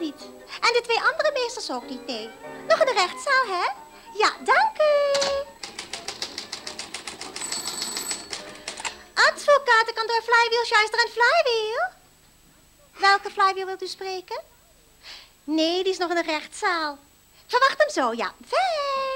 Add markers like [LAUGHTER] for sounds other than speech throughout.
niet. En de twee andere meesters ook niet, nee. Nog in de rechtszaal, hè? Ja, dank u. Advocatenkantoor Flywheel, Shyster en Flywheel? Welke Flywheel wilt u spreken? Nee, die is nog in de rechtszaal. Verwacht hem zo, ja. Fijn.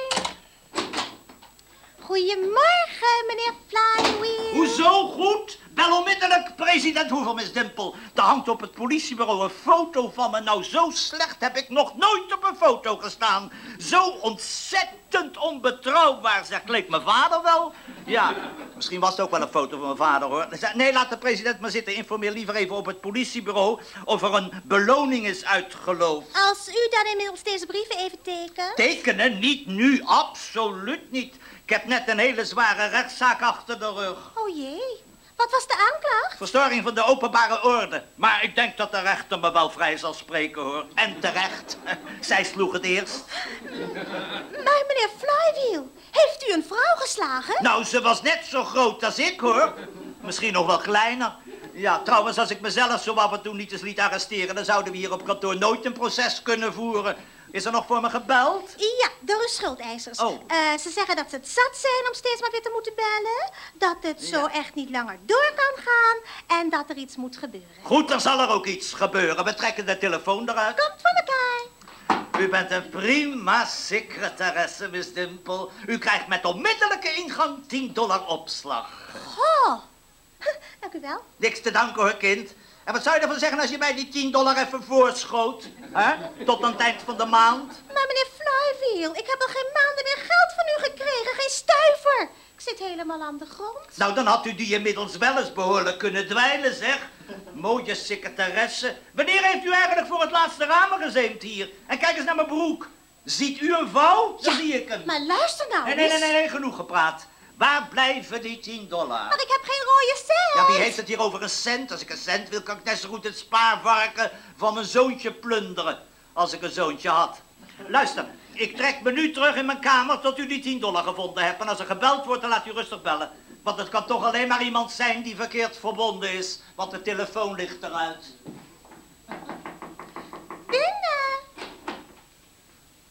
Goedemorgen, meneer Flywheel. Hoezo goed? Bel onmiddellijk president Miss Dimpel. Er hangt op het politiebureau een foto van me. Nou, zo slecht heb ik nog nooit op een foto gestaan. Zo ontzettend onbetrouwbaar, zegt leek mijn vader wel. Ja, misschien was het ook wel een foto van mijn vader, hoor. Nee, laat de president maar zitten. Informeer liever even op het politiebureau of er een beloning is uitgeloofd. Als u dan inmiddels deze brieven even tekent. Tekenen? Niet nu, absoluut niet. Ik heb net een hele zware rechtszaak achter de rug. Oh jee. Wat was de aanklacht? Verstoring van de openbare orde. Maar ik denk dat de rechter me wel vrij zal spreken, hoor. En terecht. [LAUGHS] Zij sloeg het eerst. Maar meneer Flywheel, heeft u een vrouw geslagen? Nou, ze was net zo groot als ik, hoor. Misschien nog wel kleiner. Ja, trouwens, als ik mezelf zo af en toe niet eens liet arresteren... dan zouden we hier op kantoor nooit een proces kunnen voeren. Is er nog voor me gebeld? Ja, door uw schuldeisers. Oh. Eh, ze zeggen dat ze het zat zijn om steeds maar weer te moeten bellen. Dat het zo echt niet langer door kan gaan. En dat er iets moet gebeuren. Goed, er zal er ook iets gebeuren. We trekken de telefoon eruit. Komt van elkaar. U bent een prima secretaresse, Miss Dimple. U krijgt met onmiddellijke ingang 10 dollar opslag. Goh. [LAUGHS] Dank u wel. Niks te danken hoor, kind. En wat zou je ervan zeggen als je mij die 10 dollar even voorschoot? hè? Tot aan het eind van de maand? Maar meneer Flywheel, ik heb al geen maanden meer geld van u gekregen. Geen stuiver. Ik zit helemaal aan de grond. Nou, dan had u die inmiddels wel eens behoorlijk kunnen dweilen, zeg. Mooie secretaresse. Wanneer heeft u eigenlijk voor het laatste ramen gezeemd hier? En kijk eens naar mijn broek. Ziet u een vouw? Dan zie ik hem. Maar luister nou Nee, nee, nee, nee, genoeg gepraat. Waar blijven die 10 dollar? Maar ik heb geen rode cent. Ja, wie heeft het hier over een cent? Als ik een cent wil, kan ik net zo goed het spaarvarken van mijn zoontje plunderen. Als ik een zoontje had. Luister, ik trek me nu terug in mijn kamer tot u die 10 dollar gevonden hebt. En als er gebeld wordt, dan laat u rustig bellen. Want het kan toch alleen maar iemand zijn die verkeerd verbonden is. Want de telefoon ligt eruit. Binnen.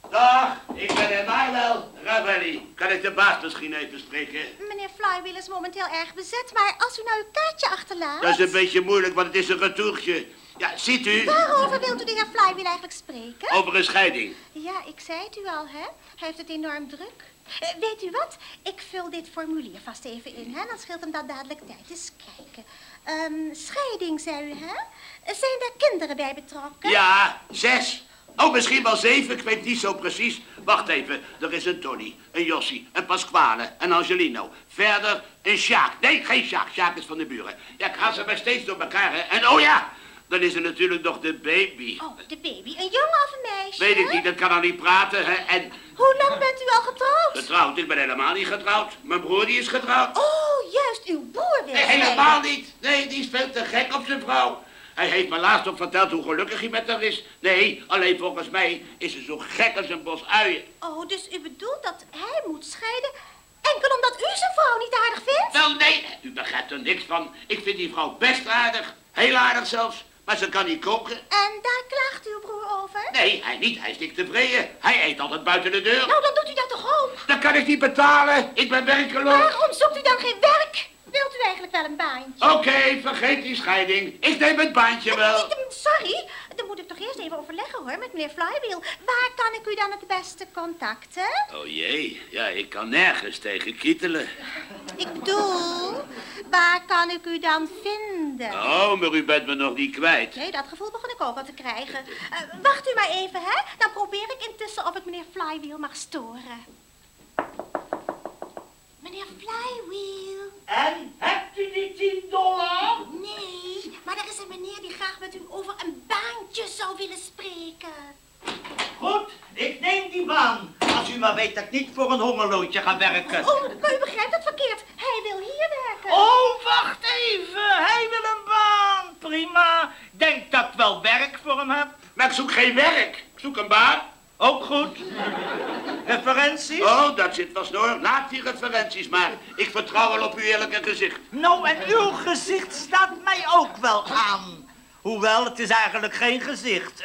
Dag, ik ben Emmanuel Ravelli. Kan ik de baas misschien even spreken? Meneer Flywheel is momenteel erg bezet, maar als u nou uw kaartje achterlaat... Dat is een beetje moeilijk, want het is een retourtje. Ja, ziet u? Waarover wilt u de heer Flywheel eigenlijk spreken? Over een scheiding. Ja, ik zei het u al, hè? Hij heeft het enorm druk. Eh, weet u wat? Ik vul dit formulier vast even in, hè? Dan scheelt hem dat dadelijk tijd. Eens kijken. Ehm, scheiding, zei u, hè? Zijn daar kinderen bij betrokken? Ja, zes. Oh, misschien wel zeven, ik weet niet zo precies. Wacht even, er is een Tony, een Jossie, een Pasquale, een Angelino. Verder een Sjaak. Nee, geen Sjaak, Sjaak is van de buren. Ja, ik haal ze maar steeds door elkaar, hè. En oh ja, dan is er natuurlijk nog de baby. Oh, de baby. Een jongen of een meisje? Weet ik niet, dat kan al niet praten, hè. En Hoe lang bent u al getrouwd? getrouwd, ik ben helemaal niet getrouwd. Mijn broer die is getrouwd. Oh, juist, uw broer wil Nee, helemaal niet. Nee, die is veel te gek op zijn vrouw. Hij heeft me laatst ook verteld hoe gelukkig hij met haar is. Nee, alleen volgens mij is ze zo gek als een bos uien. Oh, dus u bedoelt dat hij moet scheiden enkel omdat u zijn vrouw niet aardig vindt? Wel, nee, u begrijpt er niks van. Ik vind die vrouw best aardig. Heel aardig zelfs. Maar ze kan niet koken. En daar klaagt uw broer over? Nee, hij niet. Hij is dik tevreden. Hij eet altijd buiten de deur. Nou, dan doet u dat toch ook? Dat kan ik niet betalen. Ik ben werkeloos. Waarom zoekt u dan geen werk? Wilt u eigenlijk wel een baantje? Oké, vergeet die scheiding. Ik neem het baantje wel. Sorry, dan moet ik toch eerst even overleggen hoor met meneer Flywheel. Waar kan ik u dan het beste contacten? Oh jee, ja, ik kan nergens tegen kietelen. Ik bedoel, waar kan ik u dan vinden? Oh, maar u bent me nog niet kwijt. Nee, dat gevoel begon ik ook al te krijgen. Eh, wacht u maar even, hè? Dan probeer ik intussen of ik meneer Flywheel mag storen. Meneer Flywheel. En, hebt u die 10 dollar? Nee, maar er is een meneer die graag met u over een baantje zou willen spreken. Goed, ik neem die baan. Als u maar weet dat ik niet voor een hongerloontje ga werken. Oh, maar u begrijpt het verkeerd. Hij wil hier werken. Oh, wacht even. Hij wil een baan. Prima. Denk dat ik wel werk voor hem heb. Maar ik zoek geen werk. Ik zoek een baan. Ook goed. Referenties? Oh, dat zit vast hoor. Laat die referenties maar. Ik vertrouw wel op uw eerlijke gezicht. Nou, en uw gezicht staat mij ook wel aan. Hoewel, het is eigenlijk geen gezicht.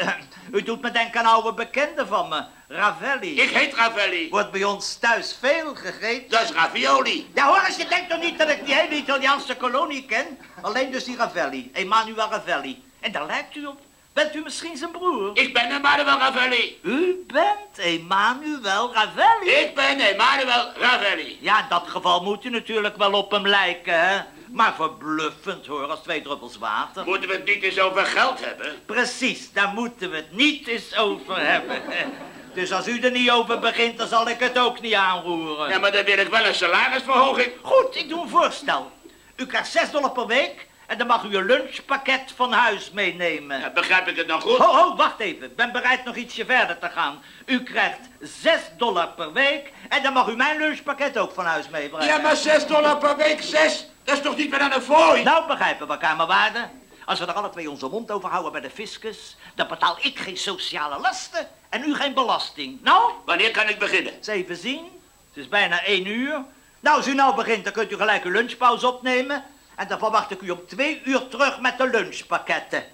U doet me denken aan oude bekenden van me. Ravelli. Ik heet Ravelli. Wordt bij ons thuis veel gegeten. Dat is ravioli. Ja, hoor eens, je denkt toch niet dat ik die hele Italiaanse kolonie ken? Alleen dus die Ravelli, Emanuel Ravelli. En daar lijkt u op. Bent u misschien zijn broer? Ik ben Emmanuel Ravelli. U bent Emanuel Ravelli? Ik ben Emmanuel Ravelli. Ja, in dat geval moet u natuurlijk wel op hem lijken, hè? Maar verbluffend, hoor, als twee druppels water. Moeten we het niet eens over geld hebben? Precies, daar moeten we het niet eens over hebben. [LAUGHS] Dus als u er niet over begint, dan zal ik het ook niet aanroeren. Ja, maar dan wil ik wel een salarisverhoging. Goed, ik doe een voorstel. U krijgt 6 dollar per week en dan mag u een lunchpakket van huis meenemen. Ja, begrijp ik het dan goed? Ho, ho, wacht even. Ik ben bereid nog ietsje verder te gaan. U krijgt 6 dollar per week en dan mag u mijn lunchpakket ook van huis meebrengen. Ja, maar 6 dollar per week, 6. Dat is toch niet meer aan de fooi? Nou, begrijpen we elkaar maar waarde. Als we er alle twee onze mond over houden bij de fiscus, dan betaal ik geen sociale lasten en u geen belasting. Nou, Wanneer kan ik beginnen? eens even zien. Het is bijna één uur. Nou, als u nou begint, dan kunt u gelijk uw lunchpauze opnemen. En dan verwacht ik u om twee uur terug met de lunchpakketten.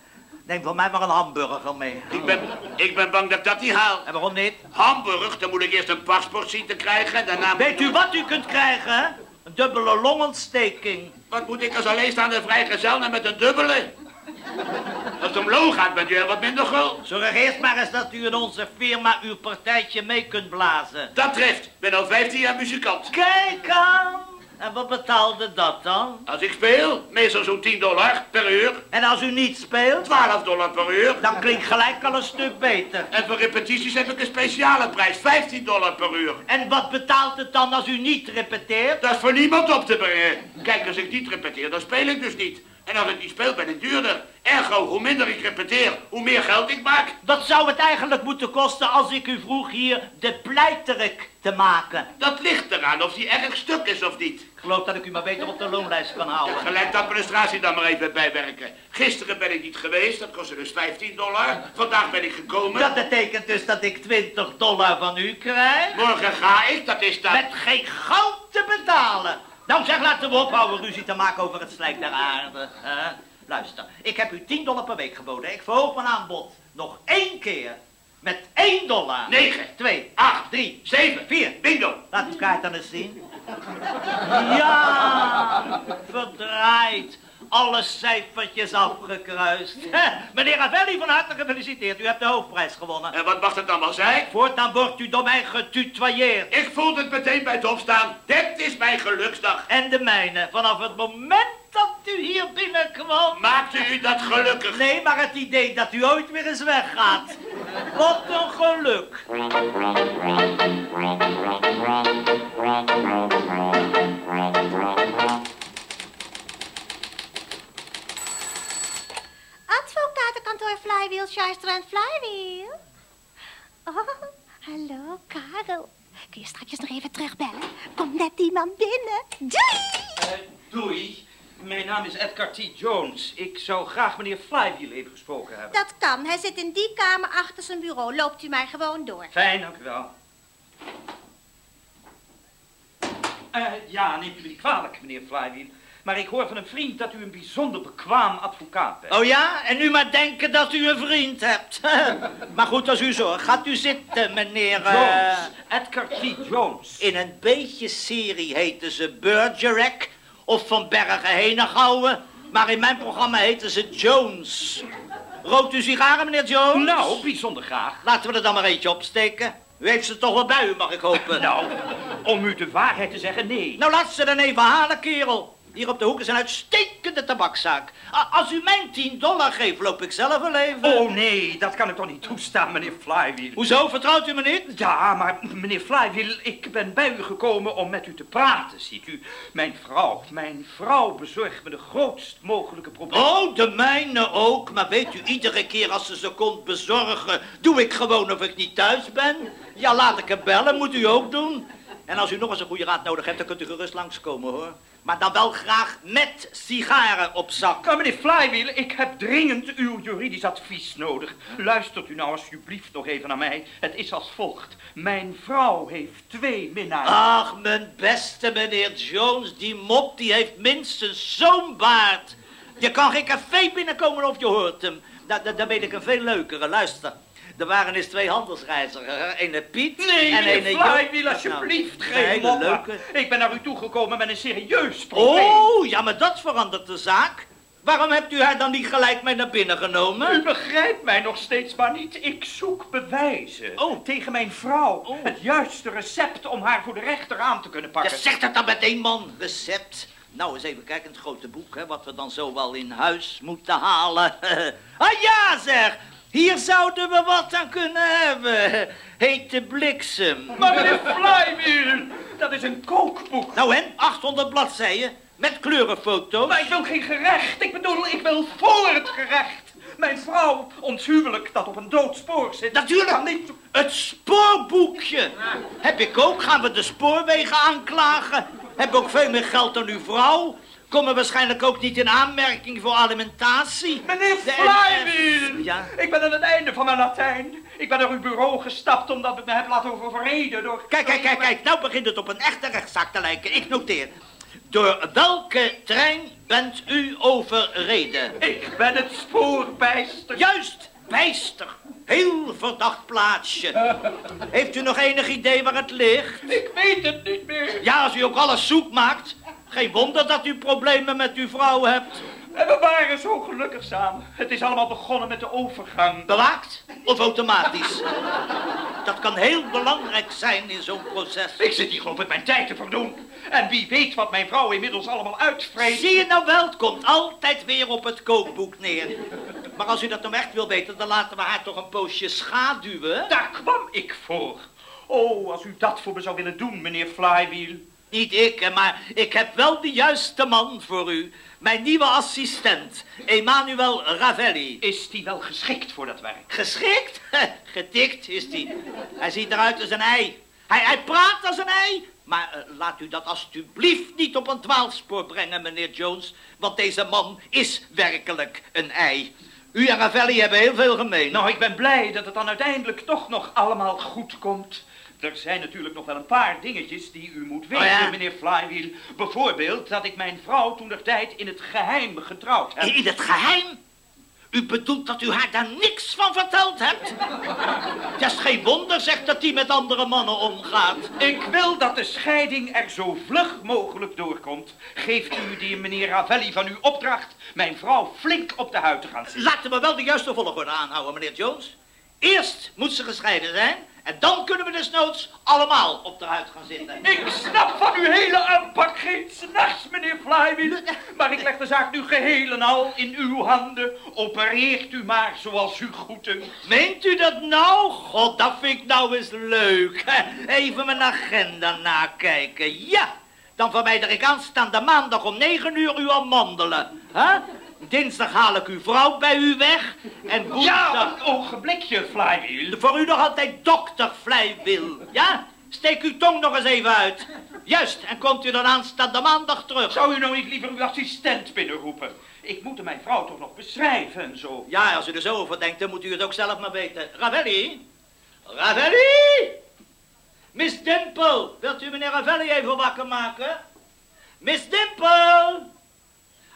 Neem voor mij maar een hamburger mee. Ik ben, ik ben bang dat ik dat niet haal. En waarom niet? Hamburg, dan moet ik eerst een paspoort zien te krijgen. Daarna... Weet u wat u kunt krijgen? Een dubbele longontsteking. Wat moet ik als alleenstaande vrijgezel nou met een dubbele? Als het om loon gaat, bent u heel wat minder gul. Zorg eerst maar eens dat u in onze firma uw partijtje mee kunt blazen. Dat treft. Ik ben al 15 jaar muzikant. Kijk aan! En wat betaalde dat dan? Als ik speel, meestal zo'n 10 dollar per uur. En als u niet speelt, 12 dollar per uur. dan klinkt gelijk al een stuk beter. En voor repetities heb ik een speciale prijs, 15 dollar per uur. En wat betaalt het dan als u niet repeteert? Dat is voor niemand op te brengen. Kijk, als ik niet repeteer, dan speel ik dus niet. En als ik niet speel, ben ik duurder. Ergo, hoe minder ik repeteer, hoe meer geld ik maak. Dat zou het eigenlijk moeten kosten als ik u vroeg hier de pleiterik te maken. Dat ligt eraan of die erg stuk is of niet. Ik geloof dat ik u maar beter op de loonlijst kan houden. Gelijk de administratie dan maar even bijwerken. Gisteren ben ik niet geweest, dat kostte dus 15 dollar. Vandaag ben ik gekomen. Dat betekent dus dat ik 20 dollar van u krijg. Morgen ga ik, dat is dat. Met geen goud te betalen. Nou zeg, laten we ophouden ruzie te maken over het slijk der aarde. hè? Luister, ik heb u 10 dollar per week geboden. Ik verhoog mijn aanbod nog één keer. Met 1 dollar. 9, 2, 8, 3, 7, 4. bingo. Laat kaart dan eens zien. Ja, verdraaid. Alle cijfertjes afgekruist. Meneer Ravelli, van harte gefeliciteerd. U hebt de hoofdprijs gewonnen. En wat mag dat dan wel zijn? Voortaan wordt u door mij getutoyeerd. Ik voelde het meteen bij het opstaan. Dit is mijn geluksdag. En de mijne. Vanaf het moment dat u hier binnenkwam. Maakte u dat gelukkig? Nee, maar het idee dat u ooit weer eens weggaat. Wat een geluk. Advocatenkantoor Flywheel, Shyster en Flywheel. Oh, hallo, Karel. Kun je straks nog even terugbellen? Komt net iemand binnen. Doei! Eh, doei. Mijn naam is Edgar T. Jones. Ik zou graag meneer Flywheel even gesproken hebben. Dat kan. Hij zit in die kamer achter zijn bureau. Loopt u maar gewoon door. Fijn, dank u wel. Eh, ja, neemt u me niet kwalijk, meneer Flywheel. Maar ik hoor van een vriend dat u een bijzonder bekwaam advocaat bent. Oh ja, en nu maar denken dat u een vriend hebt. [LAUGHS] maar goed, als u zorgt, gaat u zitten, meneer... eh, Jones. Edgar T. Jones. In een beetje serie heten ze Bergerac of Van Bergen Henegouwen. Maar in mijn programma heten ze Jones. Rookt u sigaren, meneer Jones? Nou, bijzonder graag. Laten we er dan maar eentje opsteken. U heeft ze toch wel bij u, mag ik hopen. Nou, om u de waarheid te zeggen, nee. Nou, laat ze dan even halen, kerel. Hier op de hoek is een uitstekende tabakzaak. Als u mijn 10 dollar geeft, loop ik zelf een leven. Oh nee, dat kan ik toch niet toestaan, meneer Flywheel. Hoezo, vertrouwt u me niet? Ja, maar meneer Flywheel, ik ben bij u gekomen om met u te praten, ziet u. Mijn vrouw, mijn vrouw bezorgt me de grootst mogelijke problemen. Oh, de mijne ook. Maar weet u, iedere keer als ze ze komt bezorgen, doe ik gewoon of ik niet thuis ben. Ja, laat ik hem bellen, moet u ook doen. En als u nog eens een goede raad nodig hebt, dan kunt u gerust langskomen, hoor. Maar dan wel graag met sigaren op zak. Maar meneer Flywheel, ik heb dringend uw juridisch advies nodig. Luistert u nou alsjeblieft nog even naar mij. Het is als volgt. Mijn vrouw heeft twee minnaars. Ach, mijn beste meneer Jones, die mop die heeft minstens zo'n baard. Je kan geen café binnenkomen of je hoort hem. Da da- dan weet ik een veel leukere. Luister. Er waren eens twee handelsreizigers. hè. Ene Piet Nee, en meneer ene Flywheel, Jo- alsjeblieft, Nou, geen een hele moppen. leuke. Ik ben naar u toegekomen met een serieus probleem. Oh, ja, maar dat verandert de zaak. Waarom hebt u haar dan niet gelijk mee naar binnen U genomen? begrijpt mij nog steeds maar niet. Ik zoek bewijzen. Oh. Tegen mijn vrouw. Oh. Het juiste recept om haar voor de rechter aan te kunnen Ja, pakken. zeg dat dan meteen, man. Recept. Nou, eens even kijken in het grote boek, hè, wat we dan zo wel in huis moeten halen. [LAUGHS] ah ja, zeg. Hier zouden we wat aan kunnen hebben. Hete bliksem. Maar meneer Flywheel, dat is een kookboek. Nou en, 800 bladzijden met kleurenfoto's. Maar ik wil geen gerecht. Ik bedoel, ik wil voor het gerecht. Mijn vrouw, ons huwelijk dat op een doodspoor zit. Natuurlijk. kan niet... Het spoorboekje. Heb ik ook. Gaan we de spoorwegen aanklagen? Heb ook veel meer geld dan uw vrouw? Komen waarschijnlijk ook niet in aanmerking voor alimentatie? Meneer Flywheel! Ja? Ik ben aan het einde van mijn Latijn. Ik ben naar uw bureau gestapt omdat ik me heb laten overreden door... Kijk, kijk, kijk, kijk. Nou begint het op een echte rechtszaak te lijken. Ik noteer. Door welke trein bent u overreden? Ik ben het spoorbijster. Juist, bijster. Heel verdacht plaatsje. [LAUGHS] Heeft u nog enig idee waar het ligt? Ik weet het niet meer. Ja, als u ook alles zoek maakt. Geen wonder dat u problemen met uw vrouw hebt. En we waren zo gelukkig samen. Het is allemaal begonnen met de overgang. Bewaakt of automatisch? Dat kan heel belangrijk zijn in zo'n proces. Ik zit hier gewoon met mijn tijd te verdoen. En wie weet wat mijn vrouw inmiddels allemaal uitvreet. Zie je nou wel, het komt altijd weer op het kookboek neer. Maar als u dat nou echt wil weten, dan laten we haar toch een poosje schaduwen. Daar kwam ik voor. Oh, als u dat voor me zou willen doen, meneer Flywheel. Niet ik, maar ik heb wel de juiste man voor u. Mijn nieuwe assistent, Emmanuel Ravelli. Is die wel geschikt voor dat werk? Geschikt? [LAUGHS] Getikt is die. Hij ziet eruit als een ei. Hij, hij praat als een ei. Maar eh, laat u dat alstublieft niet op een dwaalspoor brengen, meneer Jones. Want deze man is werkelijk een ei. U en Ravelli hebben heel veel gemeen. Nou, ik ben blij dat het dan uiteindelijk toch nog allemaal goed komt. Er zijn natuurlijk nog wel een paar dingetjes die u moet weten, Oh ja? meneer Flywheel. Bijvoorbeeld dat ik mijn vrouw toen der tijd in het geheim getrouwd heb. In het geheim? U bedoelt dat u haar daar niks van verteld hebt? [LAUGHS] Het is geen wonder, zegt dat hij met andere mannen omgaat. Ik wil dat de scheiding er zo vlug mogelijk doorkomt. Geeft u die meneer Ravelli van uw opdracht mijn vrouw flink op de huid te gaan zitten. Laten we wel de juiste volgorde aanhouden, meneer Jones. Eerst moet ze gescheiden zijn en dan kunnen we desnoods allemaal op de huid gaan zitten. Ik snap van uw hele aanpak geen s'nachts, meneer Flywheel. Maar ik leg de zaak nu geheel en al in uw handen. Opereert u maar zoals u goeddunkt. Meent u dat nou? God, dat vind ik nou eens leuk. [LAUGHS] Even mijn agenda nakijken. Ja, dan verwijder ik aanstaande maandag om 9 uur uw amandelen. Huh? Dinsdag haal ik uw vrouw bij u weg. En woensdag... Ja, een ogenblikje, Flywheel. Voor u nog altijd dokter Flywheel. Ja? Steek uw tong nog eens even uit. Juist, en komt u dan aanstaande maandag terug. Zou u nou niet liever uw assistent binnenroepen? Ik moet mijn vrouw toch nog beschrijven en zo. Ja, als u er zo over denkt, dan moet u het ook zelf maar weten. Ravelli? Ravelli? Miss Dimple, wilt u meneer Ravelli even wakker maken? Miss Dimple?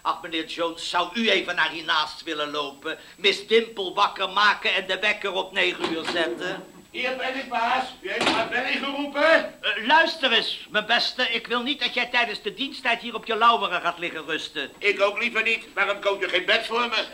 Ach, meneer Jones, zou u even naar hiernaast willen lopen? Miss Dimple wakker maken en de wekker op negen uur zetten? Hier ben ik, baas. U heeft maar Benny geroepen. Eh, luister eens, mijn beste. Ik wil niet dat jij tijdens de diensttijd hier op je lauweren gaat liggen rusten. Ik ook liever niet. Waarom koopt u geen bed voor me?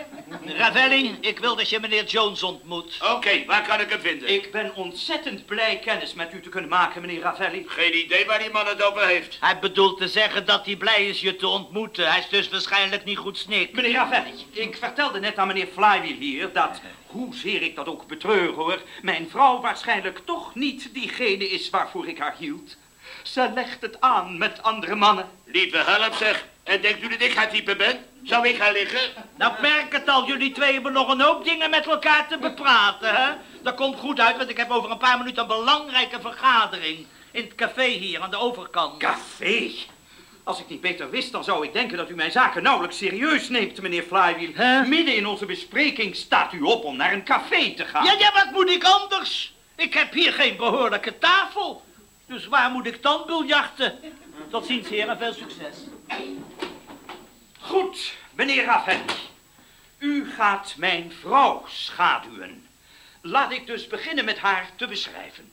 Ravelli, ik wil dat je meneer Jones ontmoet. Oké, waar kan ik hem vinden? Ik ben ontzettend blij kennis met u te kunnen maken, meneer Ravelli. Geen idee waar die man het over heeft. Hij bedoelt te zeggen dat hij blij is je te ontmoeten. Hij is dus waarschijnlijk niet goed snik. Meneer Ravelli, ik vertelde net aan meneer Flywheel hier dat, hoezeer ik dat ook betreur hoor, mijn vrouw waarschijnlijk toch niet diegene is waarvoor ik haar hield. Ze legt het aan met andere mannen. Lieve help zeg. En denkt u dat ik haar type ben? Zou ik gaan liggen? Nou, merk het al. Jullie twee hebben nog een hoop dingen met elkaar te bepraten, hè? Dat komt goed uit, want ik heb over een paar minuten een belangrijke vergadering. In het café hier aan de overkant. Café? Als ik niet beter wist, dan zou ik denken dat u mijn zaken nauwelijks serieus neemt, meneer Flywheel. Hè? Midden in onze bespreking staat u op om naar een café te gaan. Ja, ja, wat moet ik anders? Ik heb hier geen behoorlijke tafel. Dus waar moet ik dan biljarten? Tot ziens, heren. Veel succes. Goed, meneer Ravelli. U gaat mijn vrouw schaduwen. Laat ik dus beginnen met haar te beschrijven.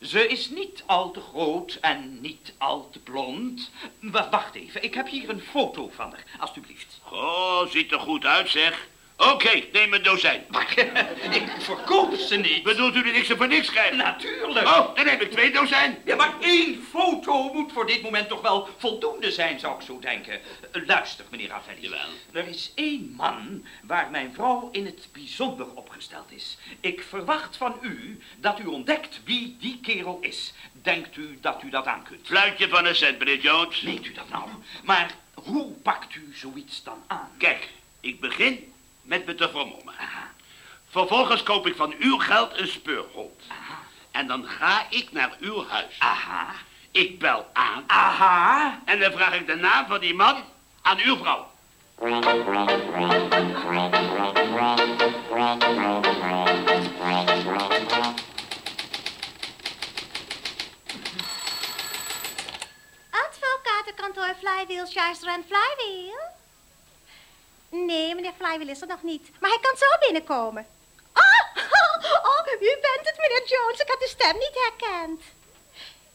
Ze is niet al te groot en niet al te blond. W- wacht even, ik heb hier een foto van haar, alstublieft. Oh, ziet er goed uit, zeg. Oké, neem een dozijn. Maar [LAUGHS] ik verkoop ze niet. Bedoelt u dat ik ze voor niks krijg? Natuurlijk. Oh, dan neem ik twee dozijn. Ja, maar één foto moet voor dit moment toch wel voldoende zijn, zou ik zo denken. Eh, Luister, meneer Ravelli. Jawel. Er is één man waar mijn vrouw in het bijzonder opgesteld is. Ik verwacht van u dat u ontdekt wie die kerel is. Denkt u dat u dat aan kunt? Fluitje van een cent, meneer Jones. Meent u dat nou? Maar hoe pakt u zoiets dan aan? Kijk, ik begin met me te vermommen. Vervolgens koop ik van uw geld een speurhond. En dan ga ik naar uw huis. Aha, Ik bel aan. aha. En dan vraag ik de naam van die man aan uw vrouw. Advocatenkantoor Flywheel, Schuister en Flywheel? Nee, meneer Flywheel is er nog niet. Maar hij kan zo binnenkomen. Oh, [LAUGHS] oh, u bent het, meneer Jones. Ik had de stem niet herkend.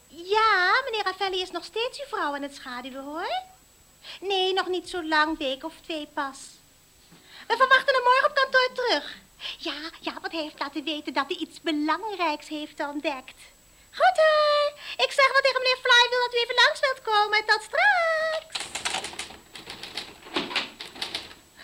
Ja, meneer Ravelli is nog steeds uw vrouw aan het schaduwen, hoor. Nee, nog niet zo lang, week of twee pas. We verwachten hem morgen op kantoor terug. Ja, ja, want hij heeft laten weten dat hij iets belangrijks heeft ontdekt. Goed hoor. Ik zeg wel tegen meneer Flywheel dat u even langs wilt komen. Tot straks.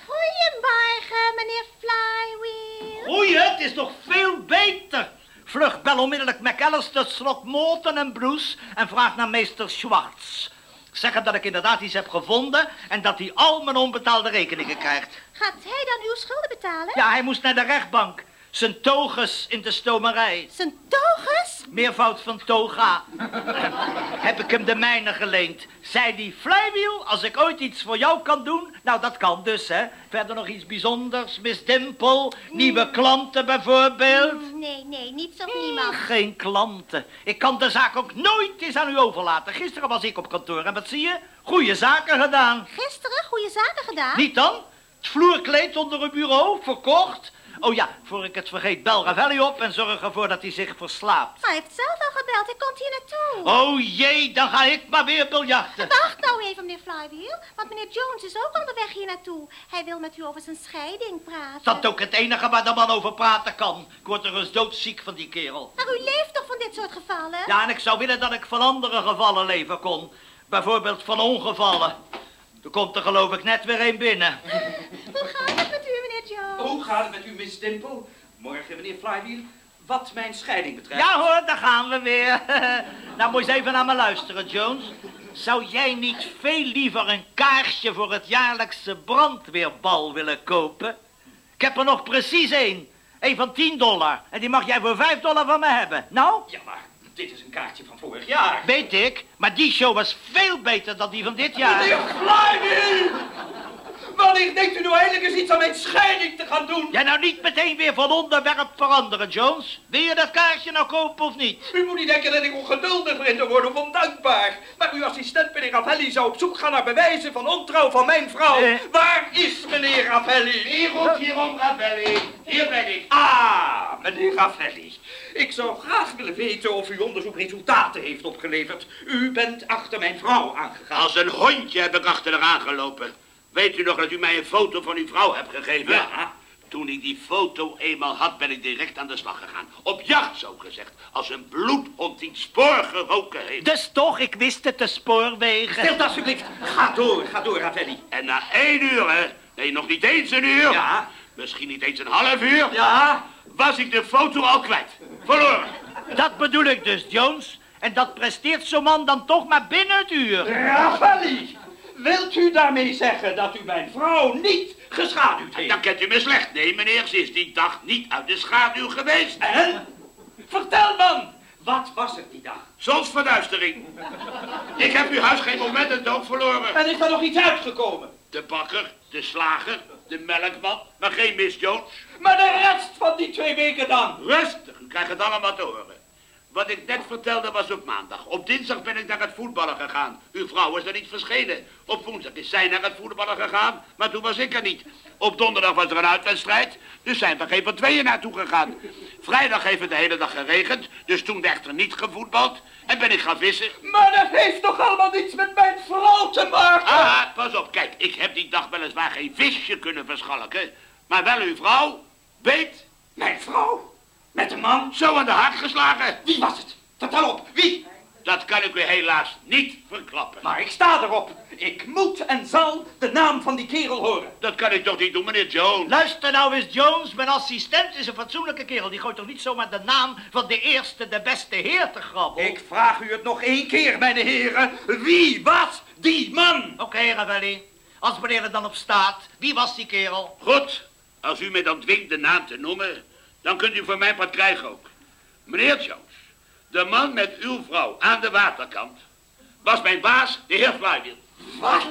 Goedemorgen, meneer Flywheel. Goeie, het is nog veel beter. Vlug, bel onmiddellijk McAllister, Slot, Morton en Bruce en vraag naar meester Schwartz. Zeg hem dat ik inderdaad iets heb gevonden en dat hij al mijn onbetaalde rekeningen krijgt. Gaat hij dan uw schulden betalen? Ja, hij moest naar de rechtbank. Zijn togus in de stomerij. Zijn togus? Meervoud van toga. heb ik hem de mijne geleend. Zei die Flywheel, als ik ooit iets voor jou kan doen... Nou, dat kan dus, hè. Verder nog iets bijzonders, Miss Dimple. Nieuwe klanten bijvoorbeeld. Mm, Nee, nee, niets of niemand. Geen klanten. Ik kan de zaak ook nooit eens aan u overlaten. Gisteren was ik op kantoor en wat zie je? Goeie zaken gedaan. Gisteren goede zaken gedaan. Niet dan? Het vloerkleed onder uw bureau, verkocht. Oh ja, voor ik het vergeet, bel Ravelli op en zorg ervoor dat hij zich verslaapt. Hij heeft zelf al gebeld. Hij komt hier naartoe. Oh jee, dan ga ik maar weer biljarten. Wacht nou even, meneer Flywheel. Want meneer Jones is ook onderweg hier naartoe. Hij wil met u over zijn scheiding praten. Dat is ook het enige waar de man over praten kan. Ik word er eens doodziek van die kerel. Maar u leeft toch van dit soort gevallen? Ja, en ik zou willen dat ik van andere gevallen leven kon. Bijvoorbeeld van ongevallen. Er komt er geloof ik net weer een binnen. [LAUGHS] Hoe gaat het met u, meneer Jones? Hoe gaat het met u, Miss Dimple? Morgen, meneer Flywheel. Wat mijn scheiding betreft. Ja hoor, daar gaan we weer. [LAUGHS] nou, moet je eens even naar me luisteren, Jones. Zou jij niet veel liever een kaarsje voor het jaarlijkse brandweerbal willen kopen? Ik heb er nog precies één. Eén van 10 dollar. En die mag jij voor 5 dollar van me hebben. Nou, Ja, maar dit is een kaartje van vorig jaar. weet ik. Maar die show was veel beter dan die van dit jaar. Meneer Flywheel! Wanneer denkt u nou eindelijk eens iets aan mijn scheiding te gaan doen? Jij nou niet meteen weer van onderwerp veranderen, Jones. Wil je dat kaarsje nou kopen of niet? U moet niet denken dat ik ongeduldig begin te worden of ondankbaar. Maar uw assistent, meneer Ravelli, zou op zoek gaan naar bewijzen van ontrouw van mijn vrouw. Eh. Waar is meneer Ravelli? Hier roept hierom, Ravelli. Hier ben ik. Ah, meneer Ravelli. Ik zou graag willen weten of uw onderzoek resultaten heeft opgeleverd. U bent achter mijn vrouw aangegaan. Als een hondje heb ik achter haar aangelopen. Weet u nog dat u mij een foto van uw vrouw hebt gegeven? Ja. Toen ik die foto eenmaal had, ben ik direct aan de slag gegaan. Op jacht, zo gezegd. Als een bloedhond die het spoor geroken heeft. Dus toch, ik wist het, de spoorwegen. Stilte alsjeblieft. Ga door, ga door, Ravelli. En na één uur, hè? Nee, nog niet eens een uur. Ja. Misschien niet eens een half uur. Ja? Was ik de foto al kwijt. Verloren. Dat bedoel ik dus, Jones. En dat presteert zo'n man dan toch maar binnen het uur. Ravelli, wilt u daarmee zeggen dat u mijn vrouw niet geschaduwd heeft? Dan kent u me slecht. Nee, meneer, ze is die dag niet uit de schaduw geweest. En? Vertel man, Wat was er die dag? Zonsverduistering. Ik heb uw huis geen moment het oog verloren. En is er nog iets uitgekomen? De bakker, de slager, de melkman, maar geen Miss Jones. Maar de rest van die twee weken dan? Rustig, u krijgt het allemaal te horen. Wat ik net vertelde was op maandag. Op dinsdag ben ik naar het voetballen gegaan. Uw vrouw is er niet verschenen. Op woensdag is zij naar het voetballen gegaan, maar toen was ik er niet. Op donderdag was er een uitwedstrijd, dus zijn we geen van tweeën naartoe gegaan. Vrijdag heeft het de hele dag geregend, dus toen werd er niet gevoetbald. En ben ik gaan vissen. Maar dat heeft toch allemaal niets met mijn vrouw te maken? Ah, pas op, kijk, ik heb die dag weliswaar geen visje kunnen verschalken. Maar wel uw vrouw, weet, Mijn vrouw? Met een man? zo aan de hart geslagen. Wie was het? Vertel op, wie? Dat kan ik u helaas niet verklappen. Maar ik sta erop. Ik moet en zal de naam van die kerel horen. Dat kan ik toch niet doen, meneer Jones? Luister nou eens, Jones. Mijn assistent is een fatsoenlijke kerel. Die gooit toch niet zomaar de naam van de eerste, de beste heer te grabbel? Ik vraag u het nog één keer, mijn heren. Wie was die man? Oké, Ravelli. Als meneer er dan op staat, wie was die kerel? Goed, als u mij dan dwingt de naam te noemen, dan kunt u voor mijn part krijgen ook. Meneer Jones, de man met uw vrouw aan de waterkant was mijn baas, de heer Flywheel. Wat?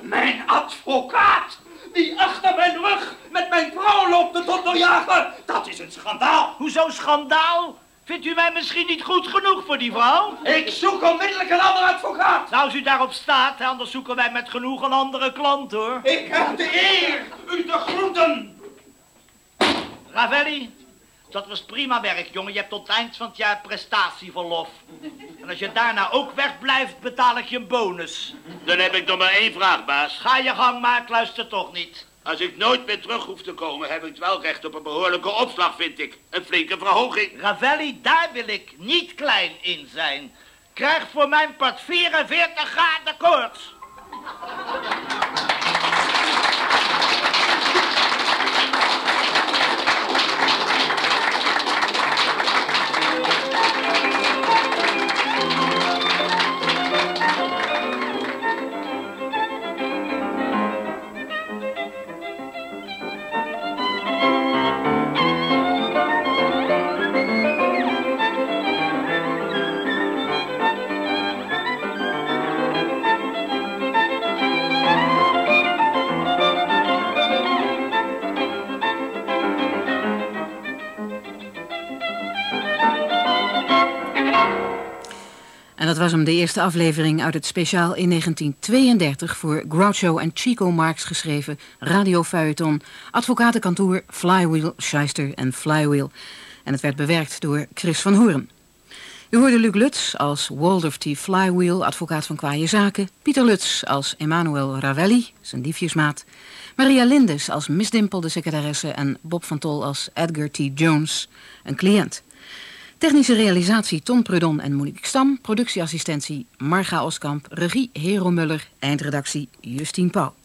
Mijn advocaat, die achter mijn rug met mijn vrouw loopt te tondeljagen. Dat is een schandaal. Hoezo schandaal? Vindt u mij misschien niet goed genoeg voor die vrouw? Ik zoek onmiddellijk een andere advocaat. Nou, als u daarop staat, anders zoeken wij met genoeg een andere klant, hoor. Ik heb de eer u te groeten. Ravelli, dat was prima werk, jongen. Je hebt tot het eind van het jaar prestatieverlof. En als je daarna ook wegblijft, betaal ik je een bonus. Dan heb ik nog maar één vraag, baas. Ga je gang, maar ik luister toch niet. Als ik nooit meer terug hoef te komen, heb ik wel recht op een behoorlijke opslag, vind ik. Een flinke verhoging. Ravelli, daar wil ik niet klein in zijn. Krijg voor mijn part 44 graden koorts. Dat was hem de eerste aflevering uit het speciaal in 1932 voor Groucho en Chico Marx geschreven radiofeuilleton Advocatenkantoor Flywheel, Shyster en Flywheel. En het werd bewerkt door Chris van Hoorn. U hoorde Luc Lutz als Waldorf T. Flywheel, advocaat van kwaaie zaken. Pieter Lutz als Emmanuel Ravelli, zijn liefjesmaat. Maria Lindes als Miss Dimple, de secretaresse. En Bob van Tol als Edgar T. Jones, een cliënt. Technische realisatie Ton Prudon en Monique Stam. Productieassistentie Marga Oskamp. Regie Hero Muller. Eindredactie Justine Pauw.